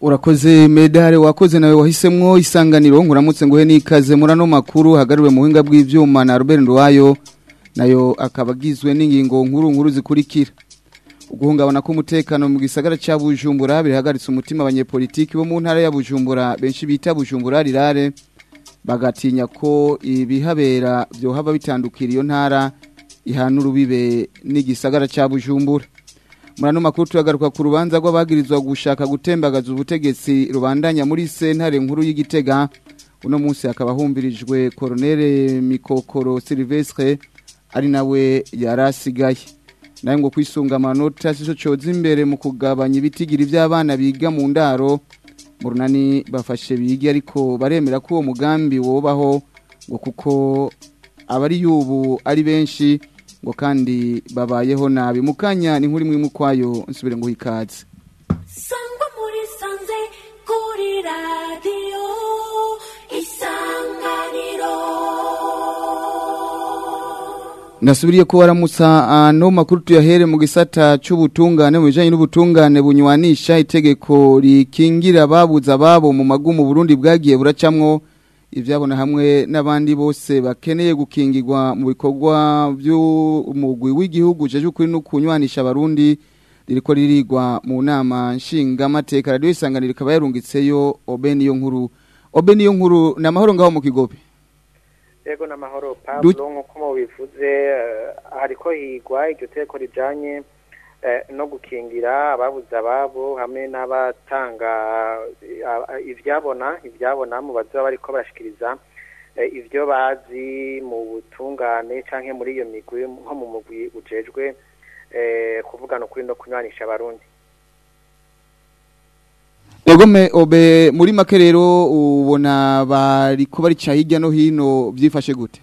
urakoze medare wakoze nawe wahisemwo isanganiro nkuramutse nguhe n'ikaze muri ano makuru hagariwe mu buhinga na Robert Ndwayo nayo akabagizwe agizwe n'ingingo nkuru nkuru zikurikira uguhungabana k'umutekano mu gisagara cya Bujumbura birahagaritse umutima abanyepolitiki bo mu ntara ya Bujumbura benshi bita Bujumbura rirare bagatinya ko ibihabera byo byohaba bitandukira iyo ntara ihana urubibe n'igisagara cya Bujumbura murano makuru turagaruka ku rubanza rw'abagirizwa gushaka gutembagaza ubutegetsi rubandanya muri sentare nkuru y'igitega uno munsi akaba humbirijwe koronere mikokoro silvestre ari nawe yarasigaye naye ngo kwisunga amanota si cyo cyoza imbere mu kugabanya ibitigiri by'abana biga mu ndaro mu runani bafashe bige ariko baremera ko uwo mugambi wobaho ngo kuko abari y'ubu ari benshi ngo kandi babayeho nabi mukanya ni nk'uri mwimu kwayo nsubire ngo hikaze nasubiriye ko waramutsa ano ah, makuru tuyahere mu gisata cy'ubutungane mu bijyanye n'ubutungane bunywanisha itegeko rikingira ababuze ababo mu magumu Burundi bwagiye buracamwo ibyabona hamwe n'abandi bose bakeneye gukingirwa mu bikorwa by'umugwi w'igihugu cyaje ukuri no kunywanisha abarundi ririko ririgwa mu nama nshingamateka radiyo isanganiro ikaba yarungitseyo obe niyo nkuru obe niyo nkuru ni amahoro ngaho mu kigobe yego ni amahoro pablo nk'uko mubivuze eh, hariko higwa iryo teko rijyanye Eh, no gukingira ababuze ababo hamwe n'abatanga eh, ibyabona ibyabona mu bazaba bariko barashikiriza eh, ibyo bazi mu butungane cyangwa muri iyo migwi nko mu mugwi ujejwe kuvugana kuri no kunywanisha abarundi Egome obe muri make rero ubona bari kuba hirya no hino byifashe gute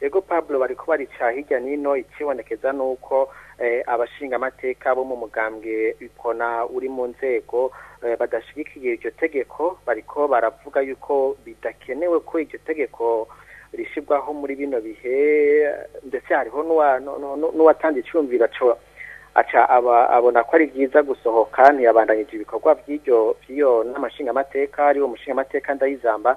ego pablo bari kubarica hirya n'ino ikibonekeza ni uko eh, abashingamateka bo mu mugambwe ikona uri mu nzego eh, badashyigikiye iryo tegeko bariko baravuga yuko bidakenewe ko iryo tegeko rishyirwaho muri bino bihe ndetse hariho n'uwatanze icyumviro aca abona ko ari byiza gusohoka ntiyabandanyije ibikorwa by'iyo n'amashingamateka ariwo mushingamateka ndayizamba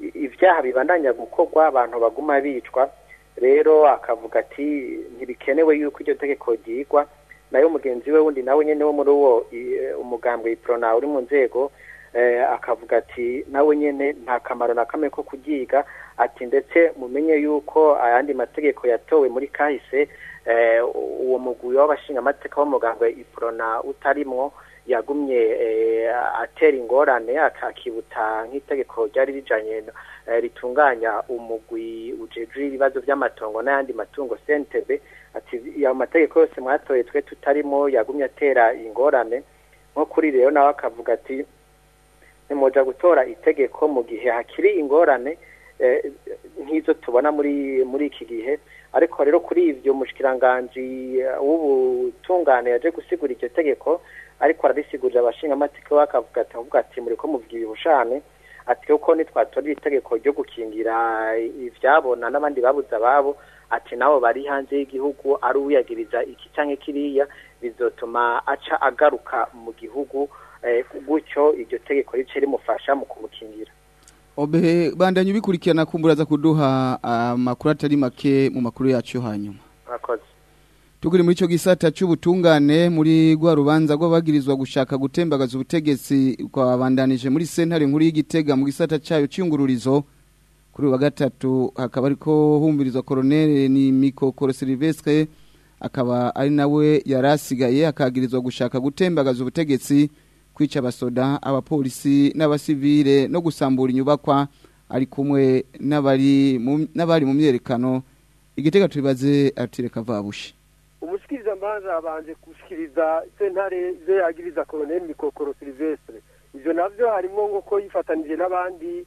ibyaha bibandanya gukorwa abantu baguma bicwa rero akavuga ati ntibikenewe yuko iryo tegeko ryigwa nayo mugenzi we wundi nawe nyine wo muri uwo umugambwe iporona uri mu nzego Eh, akavuga ati nawe nyine nta kamaro na kamwe ko kubyiga ati ndetse mumenye yuko ayandi mategeko yatowe muri kahise eh, uwo mugwi w’abashingamateka amateka wo muganga iporona utarimwo yagumye eh, atera ingorane akakibutsa nk'itegeko ryari rijyanye ritunganya umugwi ujejwe ibibazo by'amatongo n'ayandi matungo sentebe ati ayo mategeko yose mwatoye twe tutarimo yagumye atera ingorane nko kuri rero nawe akavuga ati ntimuja gutora itegeko mu gihe hakiri ingorane eh, nk'izo tubona muri muri iki gihe ariko rero kuri ibyo mushikiranganji eh, w'ubutungane yaje gusigura iryo tegeko ariko ararisigurira abashingamategeko bakavuga ati ko muvuga ibihushane ati kuko nitwatora itegeko ryo gukingira ibyabona n'abandi babuze ababo ati nabo bari hanze y'igihugu ari uwiyagiriza iki canke kiriya bizotuma aca agaruka mu gihugu Eh, gutyo iryo tegeko rice rimufasha mu kumukingira obehe bandanye ubikurikirana kumburaza kuduha ah, amakuru atari make mu makuru yacu hanyuma murakoze tugure muri icyo gisata cy'ubutungane muri gwa rubanza rw'abagirizwa gushaka gutembagaza ubutegetsi kwabandanije muri sentare nkuru y'igitega mu gisata cyayo cy'ingururizo kuri uyu wa gatatu hakaba ariko humbirizwa koronere ni mikokoro serivisi akaba ari nawe yari asigaye akagirizwa gushaka gutembagaza ubutegetsi kwica abasoda abapolisi n'abasivile no gusambura inyubakwa ari kumwe n'abari mu myerekano igitega tubibaze atireka vabushi umushyikiriza mbanza yabanje gushikiriza sentare ibyo yagiriza koroneli mikokoro silivestre ibyo nabyo harimo nk'uko yifatanije n'abandi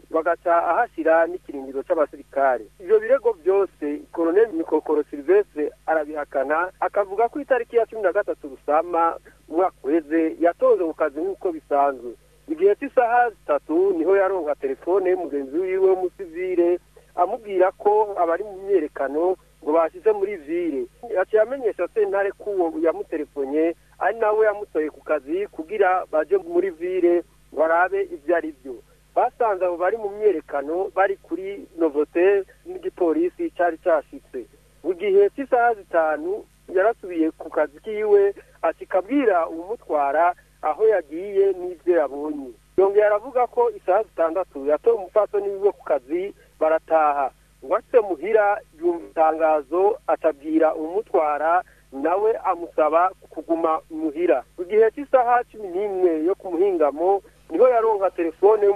bagaca ahashyira n’ikiringiro cy'abasirikare ibyo birego byose koroneli mikokoro silvestre arabihakana akavuga ko itariki ya cumi na gatatu rusama umwaka uheze yatonze mu kazi nk'uko bisanzwe igihe cy'isaha zitatu niho yaronka telefone y'umugenzi wiwe w'umusivire amubwira ko abari mu myerekano ngo bashyize muri vire yaciye amenyesha sentare ko uwo yamutelefonye ari nawe yamutoye ku kazi kugira bajye muri vire barabe ibyo ari byo basanze abo bari mu myerekano bari kuri novote n'igipolisi cyari cyashyitse mu gihe cy'isaha zitanu yarasubiye ku kazi kiwe acikabwira umutwara aho yagiye n'ibyo yabonye yongera aravuga ko isaha zitandatu yatoye umupfasoni wiwe ku kazi barataha uwatse muhira yumva itangazo atabwira umutwara nawe amusaba kuguma muhira ku gihe cy'isaha cumi n'imwe yo kumuhingamo niho yaronka telefone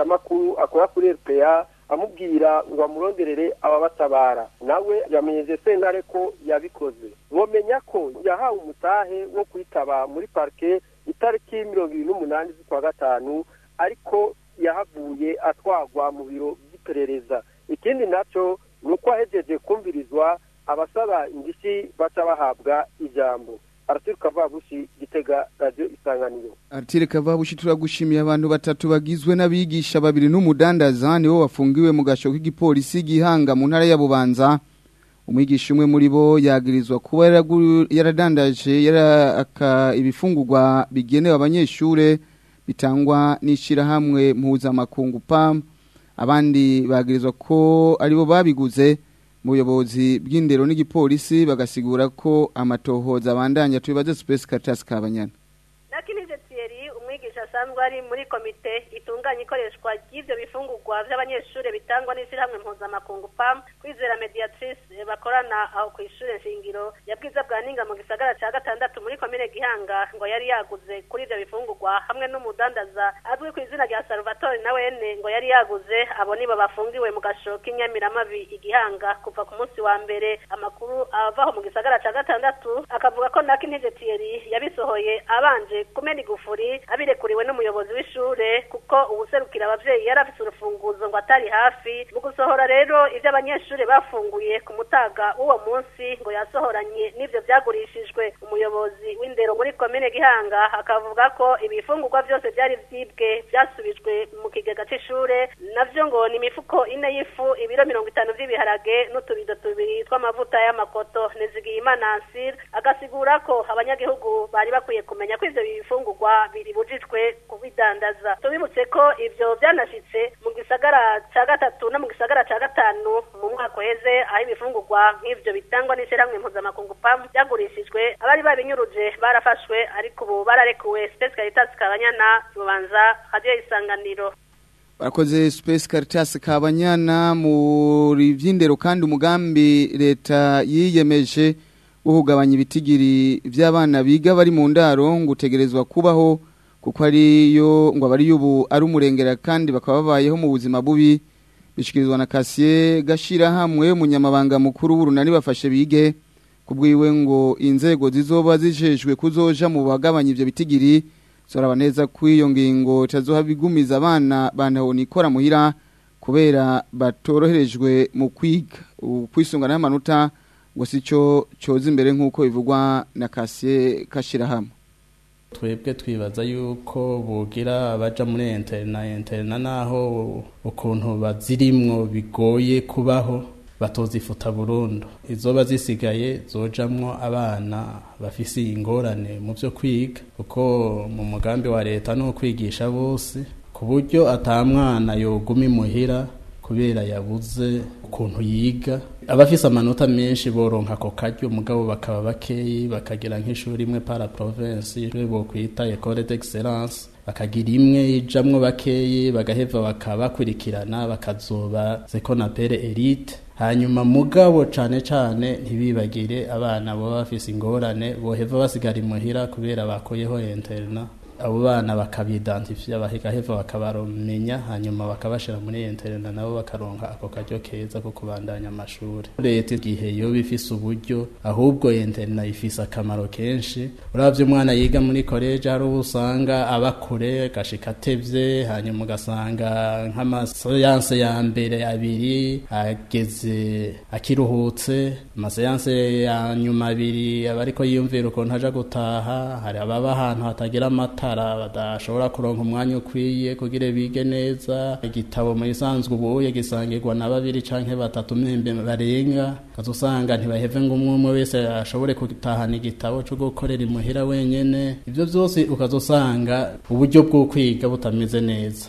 amakuru akora kuri rpa amubwira ngo amuronderere ababatabara nawe yamenyeze sentare ko yabikoze mwomenya ko yahawe umutahe wo kwitaba muri parike itariki mirongo irindwi n'umunani z'ukwa gatanu ariko yahavuye atwagwa mu biro by'iperereza ikindi nacyo ni uko ahegeje kumvirizwa abasaba indishyi baca bahabwa ijambo aratiri kavabushi gitega radio isanganiro aratiri kavabushi turagushimiye abantu batatu bagizwe n'abigisha babiri n'umudandaza nibo bafungiwe mu gasho k'igipolisi gihanga mu ntara ya Bubanza umwigisha umwe muri bo yagirizwa kuba yaradandaje yaraka ibifungurwa bigenewe abanyeshuri bitangwa n'ishyirahamwe mpuzamakungu PAM abandi bagirizwa ko aribo babiguze mu buyobozi bw'indero n'igipolisi bagasigura ko amatohoza abandanya tubibaze supesi karatasi kabanyana asanzwe ari muri komite itunganya ikoreshwa ry'ibyo bifungurwa by'abanyeshuri bitangwa n'ishyirahamwe mpuzamakungu PAM kwizera mediatrice eh, bakorana aho ku ishure shingiro ya bwiza bwa ninga mu gisagara ca gatandatu muri komine gihanga ngo yari yaguze kuri ivyo bifungurwa hamwe n'umudandaza azwi ku izina rya salvatore na wene ngo yari yaguze abo nibo bafungiwe mu gasho k'inyamiramabi igihanga kuva ku munsi wa mbere amakuru avaho mu gisagara ca gatandatu akavuga ko nako intege yabisohoye abanje kumena igufuri abirekuriwe n'umuyobozi w'ishure kuko uwuserukira ababyeyi yari afise urufunguzo ngo atari hafi mu gusohora rero ivyo abanyeshuri abanyeshuri bafunguye ku mutaga w'uwo munsi ngo yasohoranye n'ibyo byagurishijwe umuyobozi w'indero muri komine gihanga akavuga ko ibifungurwa byose byari byibwe byasubijwe mu kigega cy'ishure navyo ngo ni imifuko ine y'ifu ibiro mirongo itanu by'ibiharage n'utubido tubiri tw'amavuta y'amakoto nezigiyimana ansir agasigura ko abanyagihugu bari bakwiye kumenya ko ivyo bifungurwa biri bujijwe kubidandaza tubibutse ko ibyo byanashitse mu gisagara cya gatatu no mu gisagara ca gatanu umwaka uheze aho ibifungurwa nk'ibyo bitangwa n'ishyirahamwe mpuzamakungu pamu byagurishijwe abari babinyuruje barafashwe ariko ubu bararekuwe sipesi karitasi kabanyana rubanza radiyo isanganiro barakoze sipesi karitasi kabanyana muri by'indero kandi umugambi leta yiyemeje wo kugabanya ibitigiri by'abana biga bari mu ndaro ngo utegerezwa kubaho kuko ariyo ngo abariyo ubu ari umurengera kandi bakaba babayeho mu buzima bubi bishyikirizwa na kasiye gashyirahamwe umunyamabanga mukuru w'urunani bafashe bige kubwiwe ngo inzego zizoba zishejwe kuzoja mu bagabanya ibyo bitigiri turaba neza ko iyo ngingo tazuha bigumiza abana banaho banahora muhira kubera batoroherejwe mu kwiga kwisunga n'amanota ngo si cyo cyoza imbere nk'uko bivugwa na kasiye kashyirahamwe twebwe twibaza yuko bugira abaja muri interna interna naho ukuntu bazirimwo bigoye kubaho batozifuta burundu izoba zisigaye zojamwo abana bafise ingorane mu vyo kwiga kuko mu mugambi wa leta ni ukwigisha bose ku buryo ata mwana yoguma imuhira kubera yabuze ukuntu yiga abafise amanota menshi boronka ako karyo umugabo bakaba bakeyi bakagira nk'ishuri imwe para province ishuri bokwita ecole d'excellence bakagira imwe ijamwo bakeyi bagaheva bakaba bakurikirana bakazoba sekonapere elite hanyuma mugabo cane cane ntibibagire abana boba bafise ingorane boheva basigara imuhira kubera bakoyeho interna abo bana bakabidantifiya bahigaheva bakabarumenya hanyuma bakabashira muri interena nabo bakaronka ako karyo keza ko kubandanya amashuri leta igihe yoba ifise uburyo ahubwo interena ifise akamaro kenshi uravye umwana yiga muri college hari usanga abakure gashika atevye hanyuma ugasanga nk'amaseyanse ya mbere abiri ageze akiruhutse amaseyanse ya nyuma abiri abariko yiyumvira ukuntu aja gutaha hari ababa ahantu hatagira amata ntara badashobora kuronka umwanya ukwiye kugira bige neza igitabo mu isanzwe ubu yagisangirwa na babiri canke batatu mwembe barenga kazusanga ntibaheve ngo umwe umwe wese ashobore gutahana igitabo cyo gukorera imuhira wenyene ivyo vyose ukazosanga uburyo bwo kwiga butameze neza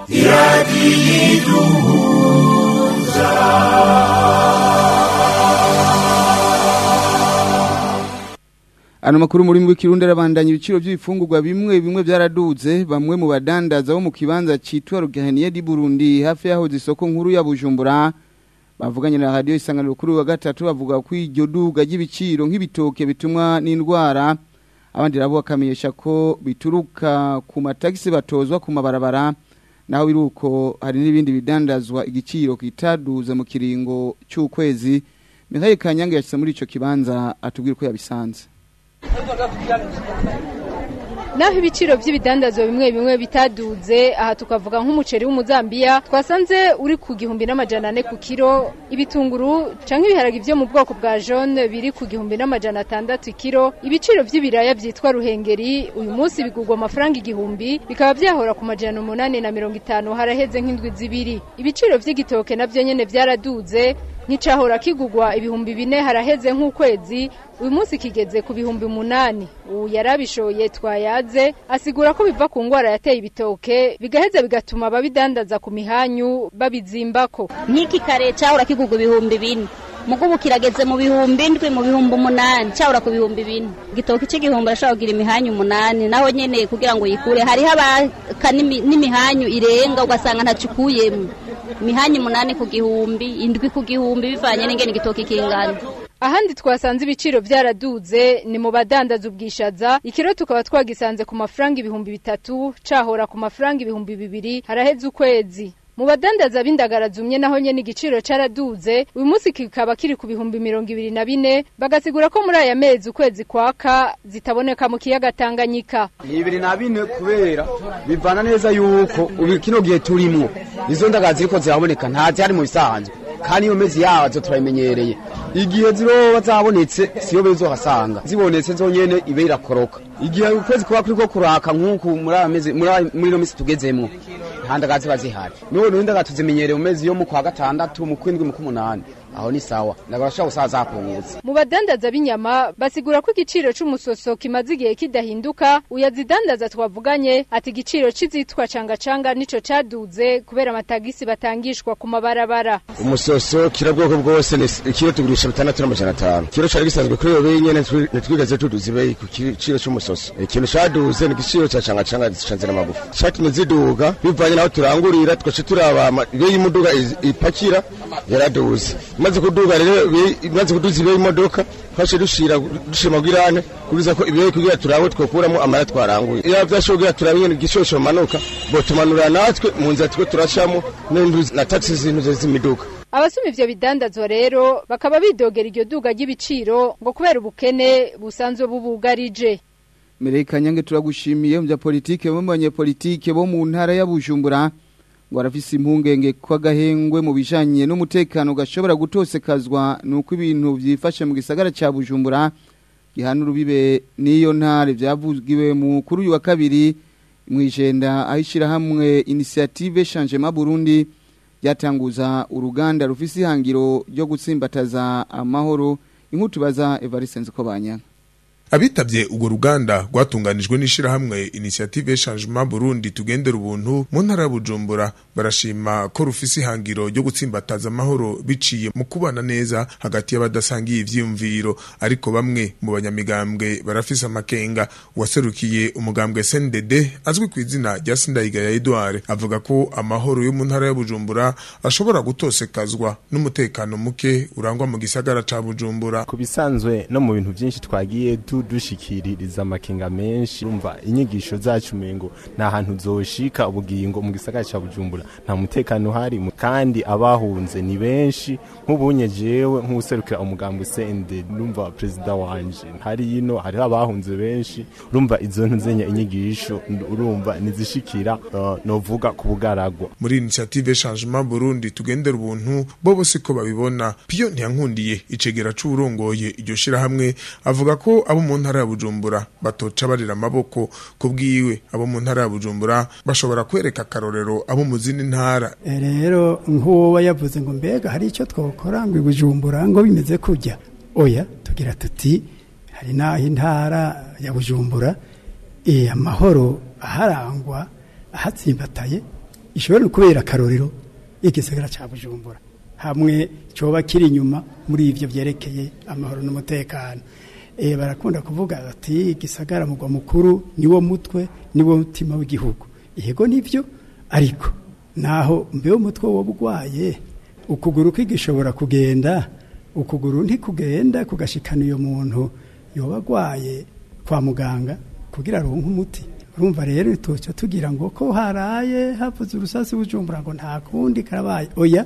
iradiyo iduhuza Ano makuru muri mu kirundi arabandanya ibiciro by'ibifungurwa bimwe bimwe byaraduze bamwe mu badandaza bo mu kibanza citwa Rugaheniye di Burundi hafi yaho zisoko nkuru ya Bujumbura bavuganye na radio isanganiro kuri wa gatatu bavuga ko iryo duga ry'ibiciro nk'ibitoke bitumwa n'indwara abandi rabo bakamenyesha ko bituruka ku mataxi batozwa ku mabarabara naho biruko hari n'ibindi bidandazwa igiciro kitaduza mu kiringo cy'ukwezi Mikhail Kanyange yashyize muri icyo kibanza atubwira ko yabisanze naho ibiciro by'ibidandazwa bimwe bimwe bitadudze aha tukavuga nk'umuceri w'umuzambiya twasanze uri ku gihumbi n'amajana ane ku kiro ibitunguru cyangwa ibiharaga byo mu bwoko bwa jone biri ku gihumbi n'amajana atandatu kiro, ibiciro by'ibiraya byitwa ruhengeri uyu munsi bigurwa amafaranga igihumbi bikaba byahora ku majana umunani na mirongo itanu haraheze nk'indwi zibiri ibiciro by'igitoke nabyo nyine byaradudze nticahora kigugwa ibihumbi bine haraheze nk'ukwezi uyu munsi kigeze ku bihumbi umunani ubu yarabishoye twayaze asigura ko biva ku ndwara yateye ibitoke bigaheze bigatuma ababidandaza ku mihanyu babizimbako nk'iki kare cyahora kigugwa ibihumbi bine mugubu kirageze mu bihumbi indwi mu bihumbi umunani cyahora ku bihumbi bine igitoki cy'igihumbi arashobora kugira imihanyu umunani naho nyine kugira ngo yikure hariho abaka n'imihanyu irenga ugasanga ntacikuyemo imihanda munani ku gihumbi indwi ku gihumbi bivanye n'ingene igitoki kingana ahandi twasanze ibiciro byaraduze ni mu badandaza ubwishaza ikiro tukaba twagisanze ku mafaranga ibihumbi bitatu cahora ku mafaranga ibihumbi bibiri haraheze ukwezi mu badandaza b'indagara zumye naho nyene igiciro caraduze uyu munsi kikaba kiri ku bihumbi mirongo ibiri na bine bagasigura ko muri aya mezi ukwezi kwaka zitaboneka mu kiyaga Tanganyika ibiri na bine kubera bivana neza yuko ubu kino gihe turimo izo ndagara ziriko ziraboneka nta zihari mu bisanzwe kandi iyo mezi yazo turayimenyereye igihe ziroba zabonetse siyo bezo hasanga zibonetse zonyene ibe irakoroka igihe ukwezi kuba kuriko kuraka nk'uku muri ino misi tugezemwo nta ndagara ziba zihari none ndagara tuzimenyereye mu mezi yo mu kwa gatandatu mu kwindwi mu k'umunani aho ni sawa nagorasha gusa zapungutse mu badandaza b'inyama basigura ko igiciro cy'umusoso kimaze igihe kidahinduka uyazidandaza twavuganye ati igiciro cy'izitwa cangacanga nicyo caduze kubera amatagisi batangishwa ku mabarabara umusoso kira bwoko bwose ikiro tugurisha bitandatu n'amajana atanu ikiro cari gisanzwe kuri iyo beyi ntitwigaze tuduze beyi ku giciro c'umusoso ikintu e caduze ni igiciro ca cangacanga canze n'amagufa catumye ziduga bivanye n'aho turangurira twaca turaba beyi muduga ipakira yaraduze maze kuduga rero maze kuduza ibe imodoka fashe dushira dushima gwirane kubiza ko ibiye kugira turaho twokuramo amara twaranguye iyo byashogira turabinye gishosho manuka bo tumanura natwe mu nzira two turashamo na taxi zintu z'imiduka abasoma ivyo bidandazwa rero bakaba bidogera iryo duga ry'ibiciro ngo kubera ubukene busanzwe bubugarije Mereka nyange turagushimiye mu bya politike mu banyepolitike bo mu ntara ya Bujumbura ngo arafise impungenge ko agahengwe mu bijanye n'umutekano gashobora gutosekazwa nuko ibintu vyifashe mu gisagara ca Bujumbura gihana n'iyo ntare vyavugiwe mu kuri uyu wa kabiri mwijenda ahishira hamwe initiative Changement Burundi yatanguza uruganda rufise ihangiro ryo gutsimbataza amahoro inkutubaza Evariste Kobanya. abitabye urwo ruganda rwatunganijwe n'ishyirahamwe Initiative changement burundi tugendera ubuntu mu ntara ya bujumbura barashima ko rufise ihangiro ryo gutsimbataza amahoro biciye mu kubana neza hagati y'abadasangiye ibyiyumviro, ariko bamwe mu banyamigambwe barafise amakenga uwaserukiye umugambwe sndd azwi ku izina rya ya edouard avuga ko amahoro yo mu ntara ya bujumbura ashobora gutosekazwa n'umutekano muke urangwa mu gisagara ca bujumbura ku bisanzwe no mu bintu byinshi twagiye tu dushikiririza amakenga menshi urumva inyigisho zacu umengo nta ahantu zoshika ubugingo mu gisagara cya Bujumbura nta mutekano hari kandi abahunze ni benshi nk'ubunye jewe nk'userukira umugambi sende numva perezida wanje hari yino hari abahunze benshi urumva izo ntuzenya inyigisho urumva nizishikira uh, novuga ku bugaragwa muri initiative changement Burundi tugendera ubuntu bo bose ko babibona piyo ntiyankundiye icegera c'urongoye iryo shira avuga ko abo mu ntara ya bujumbura batoca barira amaboko kubwiwe abo mu ntara ya bujumbura bashobora kwereka akarorero abo mu zindi ntara eh, rero nk'uwo yavuze ngo mbega hari icyo twakora ngo ibujumbura ngo bimeze kujya oya tugira tuti hari n'aho intara ya bujumbura eh, amahoro aharangwa ahatsimbataye ishobora kubera akarorero igisagara cya bujumbura hamwe cyoba kiri inyuma muri ibyo byerekeye amahoro n'umutekano Eh, barakunda kuvuga bati gisagara mugwa mukuru niwo mutwe niwo mutima w'igihugu yego nibyo ariko naho mbe umutwe wabugwaye ukuguru kw'igishobora kugenda ukuguru ntikugenda kugashikana iyo muntu yobagwaye kwa muganga kugira aronke umuti urumva rero ntitucyo tugira ngo ko haraye havuze urusasi w'ujumbura ngo nta kundi karabaye oya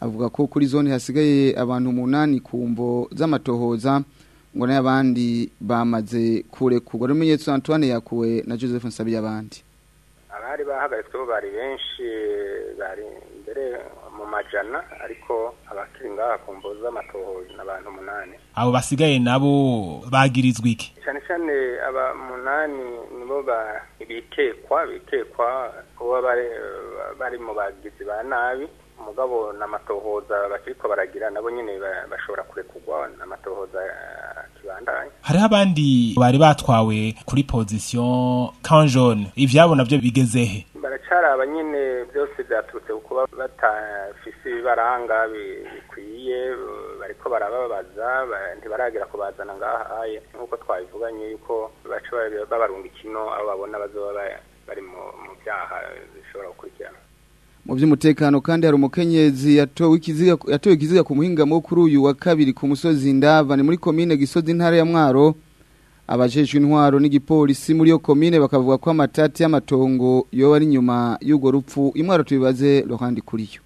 avuga ko kuri zone hasigaye abantu umunani ku z'amatohoza ngo n'abandi bamaze kurekurwa rumenyetso Antoine yakuwe na Joseph Nsabi abandi abari bahagaritsweho bari benshi bari mbere mu majana ariko abakiri ngaha ku mbo z'amatohoza ni abantu abo basigaye nabo bagirizwa iki cyane cyane aba munani nibo bitekwa bitekwa kuba bari mu bagizi ba nabi mugabo n'amatohoza bakiriko baragira nabo nyene bashobora kurekugwa n'amatohoza eh, kibandanye hariho abandi bari batwawe kuri position kanjone ivyabo navyo bigezehe baracari abanyene byose byaturutse kuko batafise ibibaranga bikwiye bariko barababaza ntibaragira kubazana ngahaye nk'uko twabivuganye yuko baca babarunga ikino abo babona bazoba bari mu byaha bishobora gukurikirana mu by'umutekano kandi hari umukenyezi yatowe ikiziga ku muhingamo kuri uyu wa kabiri ku musozi ndavane muri komine gisozi intara ya mwaro abajejwe intwaro n'igipolisi muri iyo komine bakavuga ko amatati y'amatongo yoba ari inyuma y'urwo rupfu imwaro tubibaze ruhande kuriyo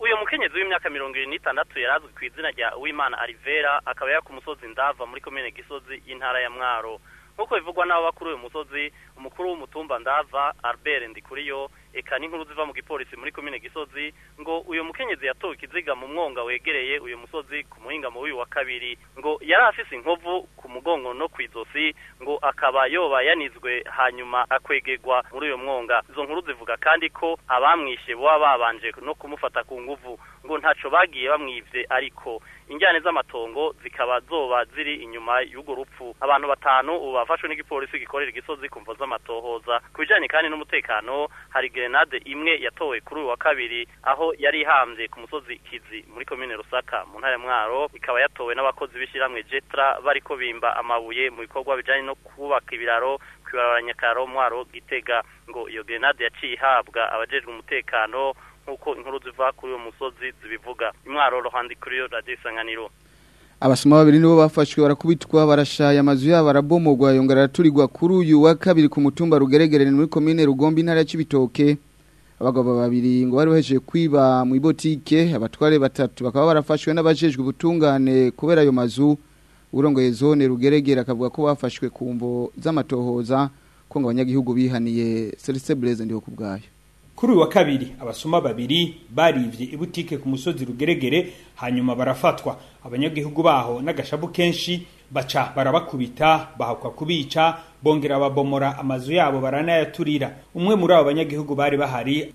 uyu mukenyezi w'imyaka mirongo irindwi n'itandatu yari azwi ku izina rya uwimana arivera akaba yari ku musozi ndava muri komine gisozi y'intara ya mwaro nk'uko bivugwa n'abo bakuru uyu musozi umukuru w'umutumba ndava albert ndikuriyo eka n'inkuru ziva mu gipolisi muri komine gisozi ngo uyu mukenyezi yatowe ikiziga mu mwonga wegereye uyu musozi ku muhinga mu w'uyu wa kabiri ngo yari afise inkovu ku mugongo no ku izosi ngo akaba yoba yanizwe hanyuma akwegegwa muri uyu mwonga izo nkuru zivuga kandi ko abamwishe baba babanje no kumufata ku nguvu ngo ntaco bagiye bamwivye ariko injyane z'amatongo zikaba zoba ziri inyuma y'urwo rupfu abantu batanu ubu bafashwe n'igipolisi gikorera igisozi ku mvo z'amatohoza ku bijanye kandi n'umutekano hari gerenade imwe yatowe kuri uyu wa kabiri aho yari ihambye ku musozi kizi muri komine rusaka mu ntara ya mwaro ikaba yatowe n'abakozi b'ishyirahamwe jetra bariko bimba amabuye mu bikorwa bijyanye no kubaka ibiraro ku ibarabara nyakaro mwaro gitega ngo iyo gerenade yaciye ihabwa abajejwe umutekano nk'uko inkuru ziva kuri uyu musozi zibivuga imwaro ruhandikuriyo radiyo isanganiro abasoma babiri nibo bafashwe barakubitwa barashaya amazu yabo arabomogwa yongera araturirwa kuri uyu wa kabiri ku mutumba rugeregerene muri komine rugomba intara ya Cibitoke abagabo babiri ngo bari bahejeje kwiba mu ibotike abatware batatu bakaba barafashwe n'abajejwe ubutungane kubera ayo mazu urongoye zone Rugeregere akavuga ko bafashwe ku mvo z'amatohoza ko ngo abanyagihugu bihaniye Celeste Blaise ndiho kubwayo kuri uyu wa kabiri abasoma babiri baribye ibutike ku musozi rugeregere hanyuma barafatwa abanyagihugu baho n'agashabu kenshi baca barabakubita bahakwa kubica bongera babomora amazu yabo baranayaturira umwe muri abo banyagihugu bari bahari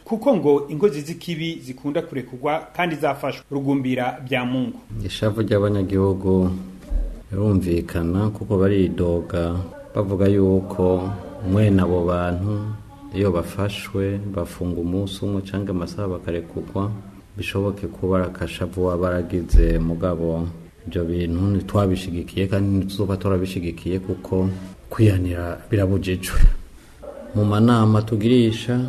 kuko ngo ingozi z'ikibi zikunda kurekurwa kandi zafashwe rugumbira bya mungu ishavu ry'abanyagihugu birumvikana kuko baridoga bavuga yuko mwene abo bantu iyo bafashwe bafunga umunsi umwe cyangwa amasaha bakarekugwa bishoboke kuba arakashavu waba aragize mugabo ibyo bintu ntitwabishyigikiye kandi ntituba turabishyigikiye kuko kwiyanira birabujijwe mu manama tugirisha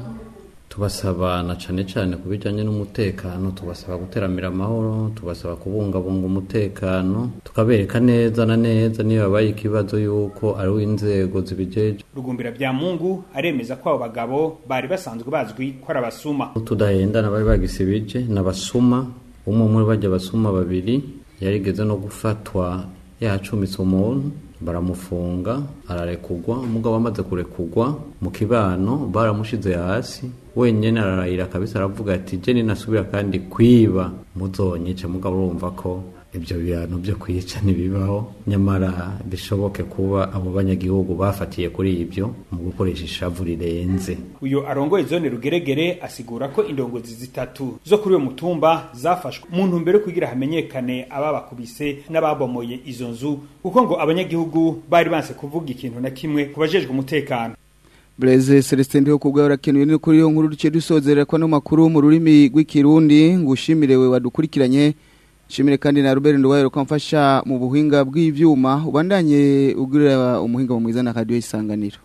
tubasaba na cyane cyane ku bijyanye n'umutekano tubasaba guteramira amahoro tubasaba kubungabunga umutekano tukabereka neza na neza niba habaye ikibazo y'uko ari inzego zibijeje rugumbira bya mungu aremeza ko abo bagabo bari basanzwe bazwi ko ari abasuma tudahendana bari bagisibije n'abasuma umwe muri bajya abasuma babiri yarigeze no gufatwa yacumitse umuntu baramufunga ararekugwa umugabo amaze kurekugwa mu kibano baramushize hasi wenyine ararayira kabisa aravuga ati jeni nasubira kandi kwiba muzonyica mugabo urumva ko ibyo bihano byo kwica ntibibaho nyamara bishoboke kuba abo banyagihugu bafatiye kuri ibyo mu gukoresha ishavu rirenze uyu arongoye zone rugeregere asigura ko indongozi zitatu zo kuri uyu mutumba zafashwe mu ntumbero yo kugira hamenyekane ababakubise n'ababomoye izo nzu kuko ngo abanyagihugu bari banse kuvuga ikintu na kimwe ku bajejwe umutekano Blaise Celestin ndiho kubwa urakenuye no kuri yo nkuru duce dusozerera kwa no mu rurimi rw'ikirundi ngushimirewe wadukurikiranye shimire kandi na Robert Nduwayo kwa mfasha mu buhinga bw'ivyuma ubandanye ugirira umuhinga mu mwizana na radio isanganiro